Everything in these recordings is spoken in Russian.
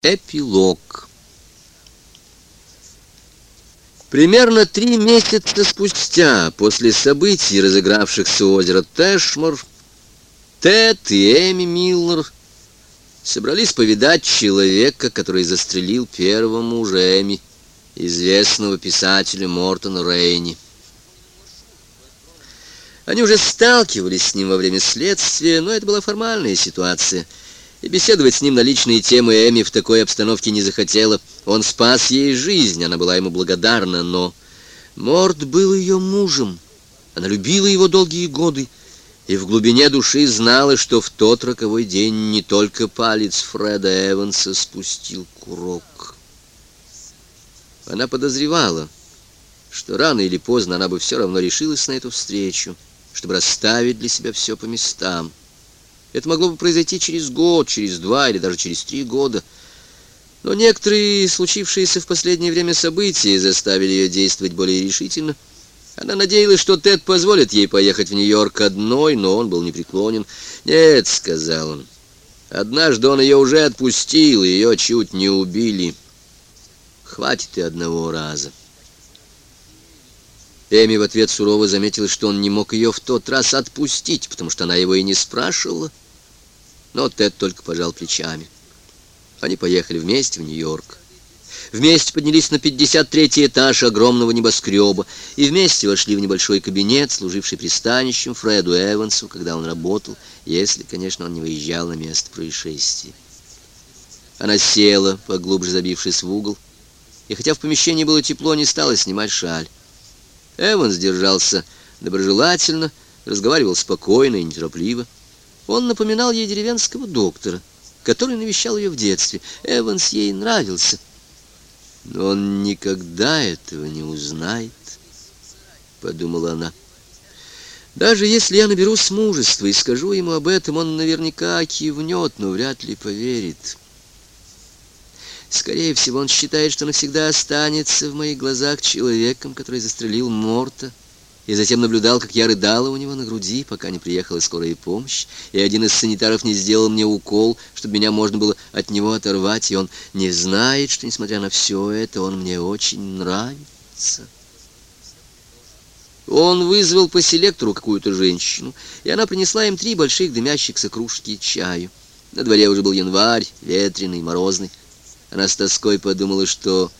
Эпилог Примерно три месяца спустя, после событий, разыгравшихся у озера Тэшмор, Тед и Эми Миллер собрались повидать человека, который застрелил первого мужа Эми, известного писателя Мортона Рейни. Они уже сталкивались с ним во время следствия, но это была формальная ситуация — и беседовать с ним на личные темы Эми в такой обстановке не захотела. Он спас ей жизнь, она была ему благодарна, но... Морд был ее мужем. Она любила его долгие годы и в глубине души знала, что в тот роковой день не только палец Фреда Эванса спустил курок. Она подозревала, что рано или поздно она бы все равно решилась на эту встречу, чтобы расставить для себя все по местам. Это могло бы произойти через год, через два или даже через три года. Но некоторые случившиеся в последнее время события заставили ее действовать более решительно. Она надеялась, что Тед позволит ей поехать в Нью-Йорк одной, но он был непреклонен. «Нет», — сказал он, — «однажды он ее уже отпустил, ее чуть не убили. Хватит и одного раза». Эми в ответ сурово заметила, что он не мог ее в тот раз отпустить, потому что она его и не спрашивала. Но Тед только пожал плечами. Они поехали вместе в Нью-Йорк. Вместе поднялись на 53-й этаж огромного небоскреба и вместе вошли в небольшой кабинет, служивший пристанищем Фреду Эвансу, когда он работал, если, конечно, он не выезжал на место происшествия. Она села, поглубже забившись в угол, и хотя в помещении было тепло, не стала снимать шаль. Эванс держался доброжелательно, разговаривал спокойно и неторопливо. Он напоминал ей деревенского доктора, который навещал ее в детстве. Эванс ей нравился. Но он никогда этого не узнает, подумала она. Даже если я наберусь мужества и скажу ему об этом, он наверняка кивнет, но вряд ли поверит. Скорее всего, он считает, что навсегда останется в моих глазах человеком, который застрелил Морта, и затем наблюдал, как я рыдала у него на груди, пока не приехала скорая помощь, и один из санитаров не сделал мне укол, чтобы меня можно было от него оторвать, и он не знает, что, несмотря на все это, он мне очень нравится. Он вызвал по селектору какую-то женщину, и она принесла им три больших дымящихся кружки чаю. На дворе уже был январь, ветреный, морозный. Она с тоской подумала, что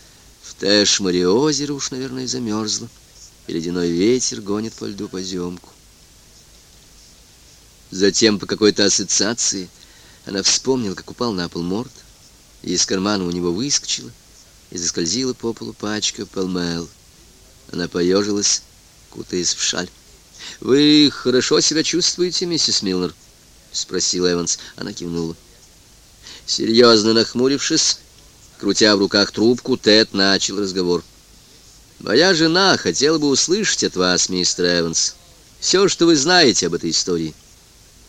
в Тэшморе озеро уж, наверное, замерзло, и ледяной ветер гонит по льду поземку. Затем по какой-то ассоциации она вспомнила, как упал на пол морд, и из кармана у него выскочила и заскользила по полу пачка полмел. Она поежилась, кутаясь в шаль. «Вы хорошо себя чувствуете, миссис Милнер?» — спросил Эванс. Она кивнула. Серьезно нахмурившись, Крутя в руках трубку, Тед начал разговор. «Моя жена хотела бы услышать от вас, мистер Эванс, все, что вы знаете об этой истории.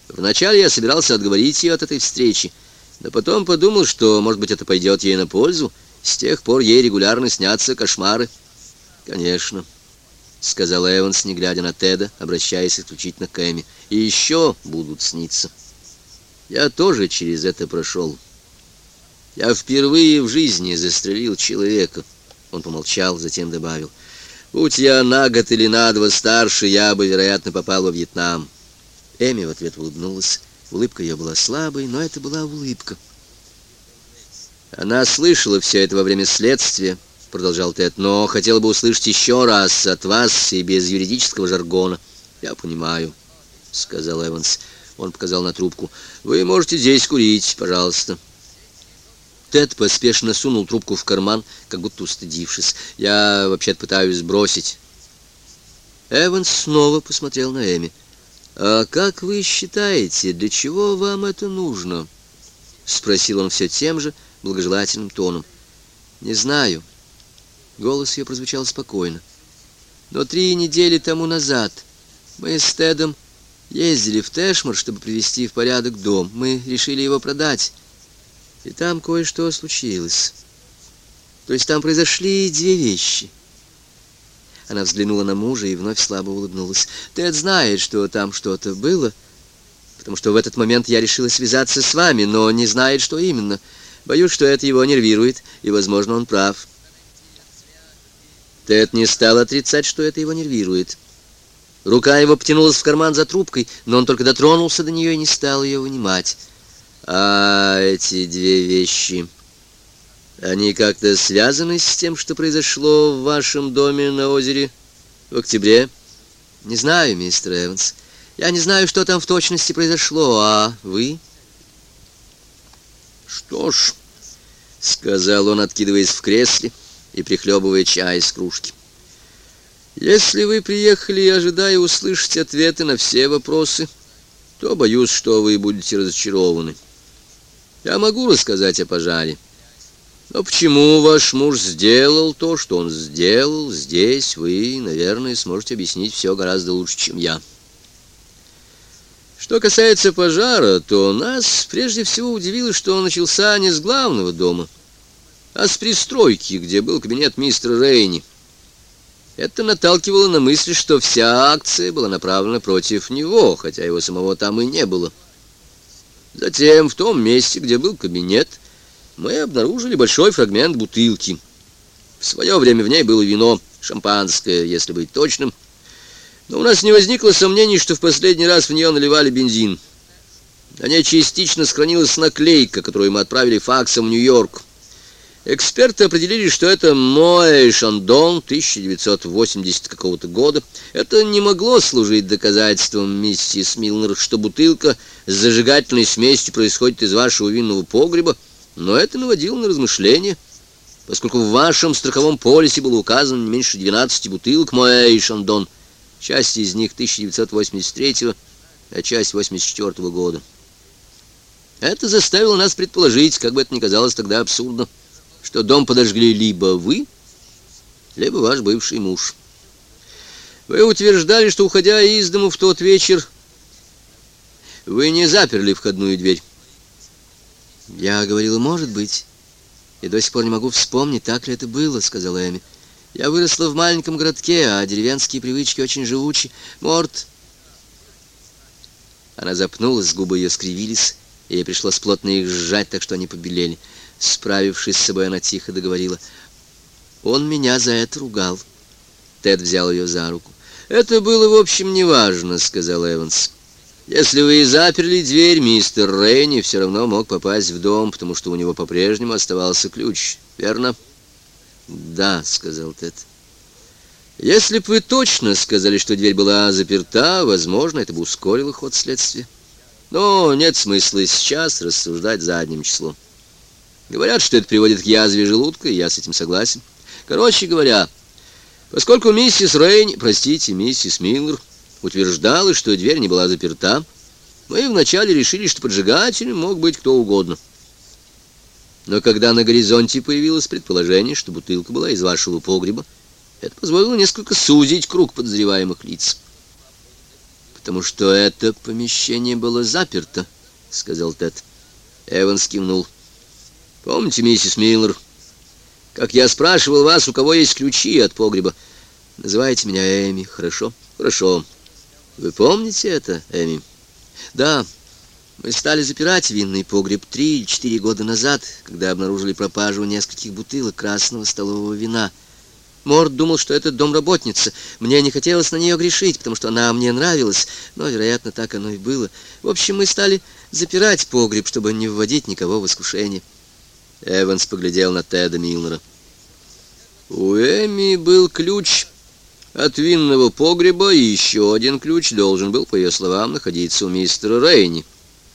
Вначале я собирался отговорить ее от этой встречи, но потом подумал, что, может быть, это пойдет ей на пользу. С тех пор ей регулярно снятся кошмары». «Конечно», — сказал Эванс, не глядя на Теда, обращаясь исключительно к Эми. «И еще будут сниться. Я тоже через это прошел». Я впервые в жизни застрелил человека. Он помолчал, затем добавил. Будь я на год или на два старше, я бы, вероятно, попал во Вьетнам. Эми в ответ улыбнулась. Улыбка ее была слабой, но это была улыбка. Она слышала все это во время следствия, продолжал Тед, но хотела бы услышать еще раз от вас и без юридического жаргона. Я понимаю, сказал Эванс. Он показал на трубку. Вы можете здесь курить, пожалуйста. Тед поспешно сунул трубку в карман, как будто устыдившись. «Я вообще-то пытаюсь бросить». Эванс снова посмотрел на Эми. «А как вы считаете, для чего вам это нужно?» Спросил он все тем же благожелательным тоном. «Не знаю». Голос ее прозвучал спокойно. «Но три недели тому назад мы с Тедом ездили в Тэшмор, чтобы привести в порядок дом. Мы решили его продать». И там кое-что случилось. То есть там произошли две вещи. Она взглянула на мужа и вновь слабо улыбнулась. Тед знает, что там что-то было, потому что в этот момент я решила связаться с вами, но не знает, что именно. Боюсь, что это его нервирует, и, возможно, он прав. Тед не стал отрицать, что это его нервирует. Рука его потянулась в карман за трубкой, но он только дотронулся до нее и не стал ее вынимать. А эти две вещи, они как-то связаны с тем, что произошло в вашем доме на озере в октябре? Не знаю, мистер Эванс. Я не знаю, что там в точности произошло, а вы? Что ж, сказал он, откидываясь в кресле и прихлебывая чай из кружки. Если вы приехали, ожидая услышать ответы на все вопросы, то боюсь, что вы будете разочарованы. Я могу рассказать о пожаре. Но почему ваш муж сделал то, что он сделал, здесь вы, наверное, сможете объяснить все гораздо лучше, чем я. Что касается пожара, то нас прежде всего удивило, что он начался не с главного дома, а с пристройки, где был кабинет мистера Рейни. Это наталкивало на мысль, что вся акция была направлена против него, хотя его самого там и не было. Затем, в том месте, где был кабинет, мы обнаружили большой фрагмент бутылки. В свое время в ней было вино, шампанское, если быть точным. Но у нас не возникло сомнений, что в последний раз в нее наливали бензин. На ней частично сохранилась наклейка, которую мы отправили факсом в Нью-Йорк. Эксперты определили, что это Моэ Шандон 1980 какого-то года. Это не могло служить доказательством, миссис Милнер, что бутылка с зажигательной смесью происходит из вашего винного погреба, но это наводило на размышления, поскольку в вашем страховом полисе было указано не меньше 12 бутылок Моэ Шандон, часть из них 1983 а часть 84 -го года. Это заставило нас предположить, как бы это ни казалось тогда абсурдно, что дом подожгли либо вы, либо ваш бывший муж. Вы утверждали, что, уходя из дому в тот вечер, вы не заперли входную дверь. Я говорила, может быть. И до сих пор не могу вспомнить, так ли это было, сказала Эми. Я выросла в маленьком городке, а деревенские привычки очень живучи. Морт... Она запнулась, губы ее скривились, и ей пришлось плотно их сжать, так что они побелели. Справившись с собой, она тихо договорила. «Он меня за это ругал». Тед взял ее за руку. «Это было, в общем, неважно», — сказал Эванс. «Если вы и заперли дверь, мистер Рейни все равно мог попасть в дом, потому что у него по-прежнему оставался ключ, верно?» «Да», — сказал Тед. «Если бы вы точно сказали, что дверь была заперта, возможно, это бы ускорило ход следствия. Но нет смысла сейчас рассуждать задним числом». Говорят, что это приводит к язве желудка, и я с этим согласен. Короче говоря, поскольку миссис Рейн, простите, миссис Миллер, утверждала, что дверь не была заперта, мы вначале решили, что поджигателем мог быть кто угодно. Но когда на горизонте появилось предположение, что бутылка была из вашего погреба, это позволило несколько сузить круг подозреваемых лиц. «Потому что это помещение было заперто», — сказал Тед. Эванс кивнул. Помните, миссис Миллер, как я спрашивал вас, у кого есть ключи от погреба? Называйте меня Эми, хорошо? Хорошо. Вы помните это, Эми? Да. Мы стали запирать винный погреб три или четыре года назад, когда обнаружили пропажу нескольких бутылок красного столового вина. Морд думал, что это домработница. Мне не хотелось на нее грешить, потому что она мне нравилась, но, вероятно, так оно и было. В общем, мы стали запирать погреб, чтобы не вводить никого в искушение. Эванс поглядел на Теда Милнера. У Эми был ключ от винного погреба, и еще один ключ должен был, по ее словам, находиться у мистера Рейни.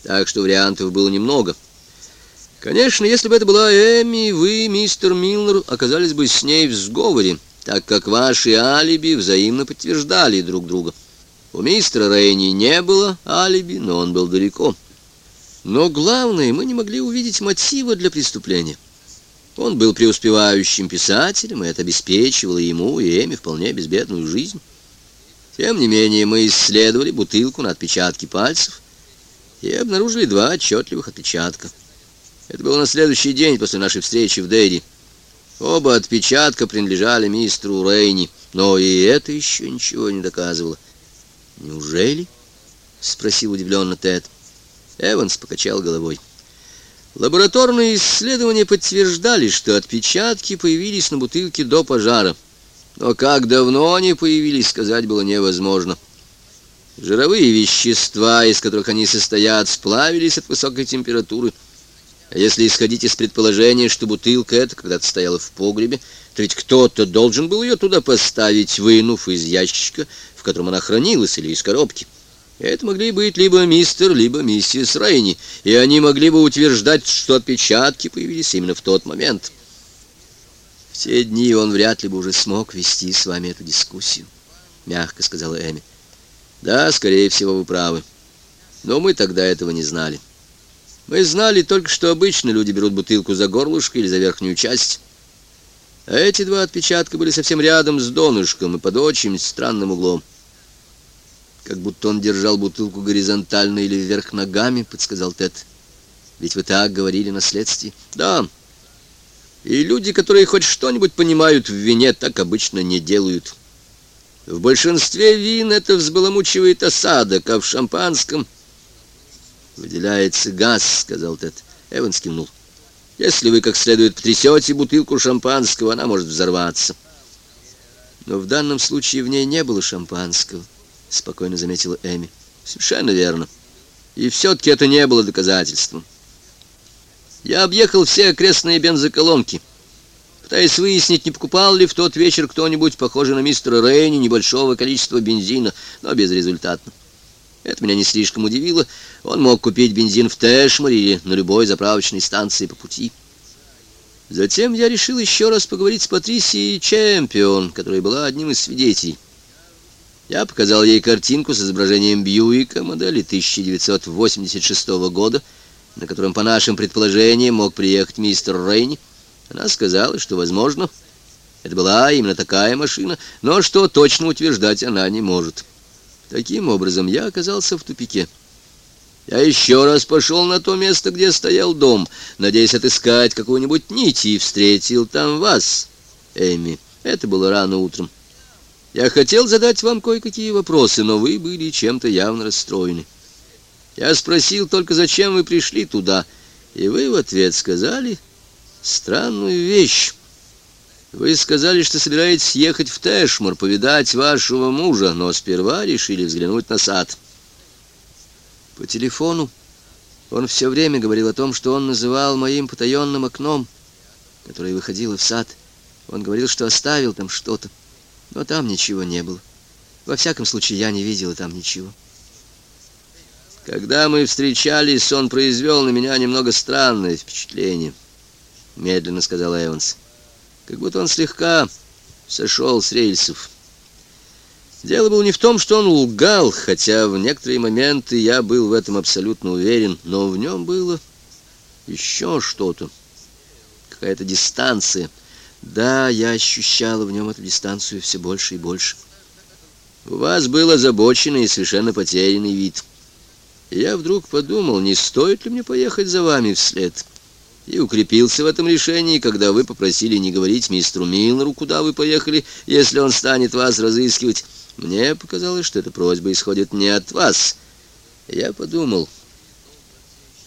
Так что вариантов было немного. Конечно, если бы это была Эми, вы, мистер Милнер, оказались бы с ней в сговоре, так как ваши алиби взаимно подтверждали друг друга. У мистера Рейни не было алиби, но он был далеко. Но главное, мы не могли увидеть мотива для преступления. Он был преуспевающим писателем, и это обеспечивало ему и Эми вполне безбедную жизнь. Тем не менее, мы исследовали бутылку на отпечатки пальцев и обнаружили два отчетливых отпечатка. Это было на следующий день после нашей встречи в Дейри. Оба отпечатка принадлежали мистеру Рейни, но и это еще ничего не доказывало. «Неужели?» — спросил удивленно Тед. Эванс покачал головой. Лабораторные исследования подтверждали, что отпечатки появились на бутылке до пожара. Но как давно они появились, сказать было невозможно. Жировые вещества, из которых они состоят, сплавились от высокой температуры. А если исходить из предположения, что бутылка эта когда-то стояла в погребе, то ведь кто-то должен был ее туда поставить, вынув из ящика, в котором она хранилась, или из коробки. Это могли быть либо мистер, либо миссис Рейни, и они могли бы утверждать, что отпечатки появились именно в тот момент. В дни он вряд ли бы уже смог вести с вами эту дискуссию, мягко сказала Эми. Да, скорее всего, вы правы. Но мы тогда этого не знали. Мы знали только, что обычно люди берут бутылку за горлышко или за верхнюю часть. А эти два отпечатка были совсем рядом с донышком и под очень странным углом как будто он держал бутылку горизонтально или вверх ногами, подсказал Тед. Ведь вы так говорили на следствии. Да. И люди, которые хоть что-нибудь понимают в вине, так обычно не делают. В большинстве вин это взбаламучивает осадок, а в шампанском выделяется газ, сказал Тед. Эванс кивнул. Если вы как следует потрясете бутылку шампанского, она может взорваться. Но в данном случае в ней не было шампанского спокойно заметила Эми. Совершенно верно. И все-таки это не было доказательством. Я объехал все окрестные бензоколонки, пытаясь выяснить, не покупал ли в тот вечер кто-нибудь, похожий на мистера Рейни, небольшого количества бензина, но безрезультатно. Это меня не слишком удивило. Он мог купить бензин в Тэшморе или на любой заправочной станции по пути. Затем я решил еще раз поговорить с Патрисией Чемпион, которая была одним из свидетелей. Я показал ей картинку с изображением Бьюика модели 1986 года, на котором, по нашим предположениям, мог приехать мистер Рейни. Она сказала, что, возможно, это была именно такая машина, но что точно утверждать она не может. Таким образом, я оказался в тупике. Я еще раз пошел на то место, где стоял дом, надеясь отыскать какую-нибудь нить, и встретил там вас, Эми. Это было рано утром. Я хотел задать вам кое-какие вопросы, но вы были чем-то явно расстроены. Я спросил только, зачем вы пришли туда, и вы в ответ сказали странную вещь. Вы сказали, что собираетесь ехать в Тэшмор, повидать вашего мужа, но сперва решили взглянуть на сад. По телефону он все время говорил о том, что он называл моим потаенным окном, которое выходило в сад. Он говорил, что оставил там что-то. Но там ничего не было. Во всяком случае, я не видела там ничего. Когда мы встречались, он произвел на меня немного странное впечатление, медленно сказал Эванс. Как будто он слегка сошел с рельсов. Дело было не в том, что он лгал, хотя в некоторые моменты я был в этом абсолютно уверен, но в нем было еще что-то, какая-то дистанция — да, я ощущала в нем эту дистанцию все больше и больше. У вас был озабоченный и совершенно потерянный вид. Я вдруг подумал, не стоит ли мне поехать за вами вслед. И укрепился в этом решении, когда вы попросили не говорить мистеру Милнеру, куда вы поехали, если он станет вас разыскивать. Мне показалось, что эта просьба исходит не от вас. Я подумал,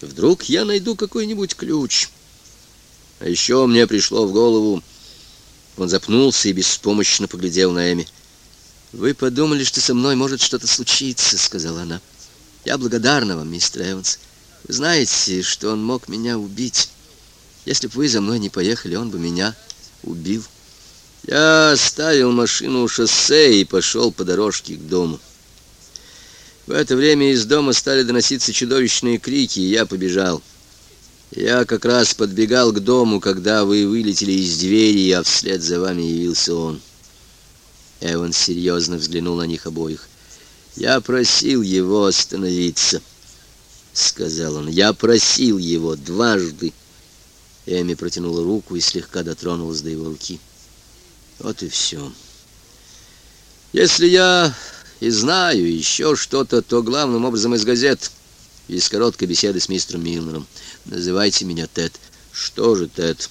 вдруг я найду какой-нибудь ключ. А еще мне пришло в голову, он запнулся и беспомощно поглядел на Эми. «Вы подумали, что со мной может что-то случиться», — сказала она. «Я благодарна вам, мистер Эванс. Вы знаете, что он мог меня убить. Если бы вы за мной не поехали, он бы меня убил». Я оставил машину у шоссе и пошел по дорожке к дому. В это время из дома стали доноситься чудовищные крики, и я побежал. Я как раз подбегал к дому, когда вы вылетели из двери, а вслед за вами явился он. Эван серьезно взглянул на них обоих. «Я просил его остановиться», — сказал он. «Я просил его дважды». Эми протянула руку и слегка дотронулась до его руки. Вот и все. Если я и знаю еще что-то, то главным образом из газет — из короткой беседы с мистером Милнером. Называйте меня Тед. Что же, Тед?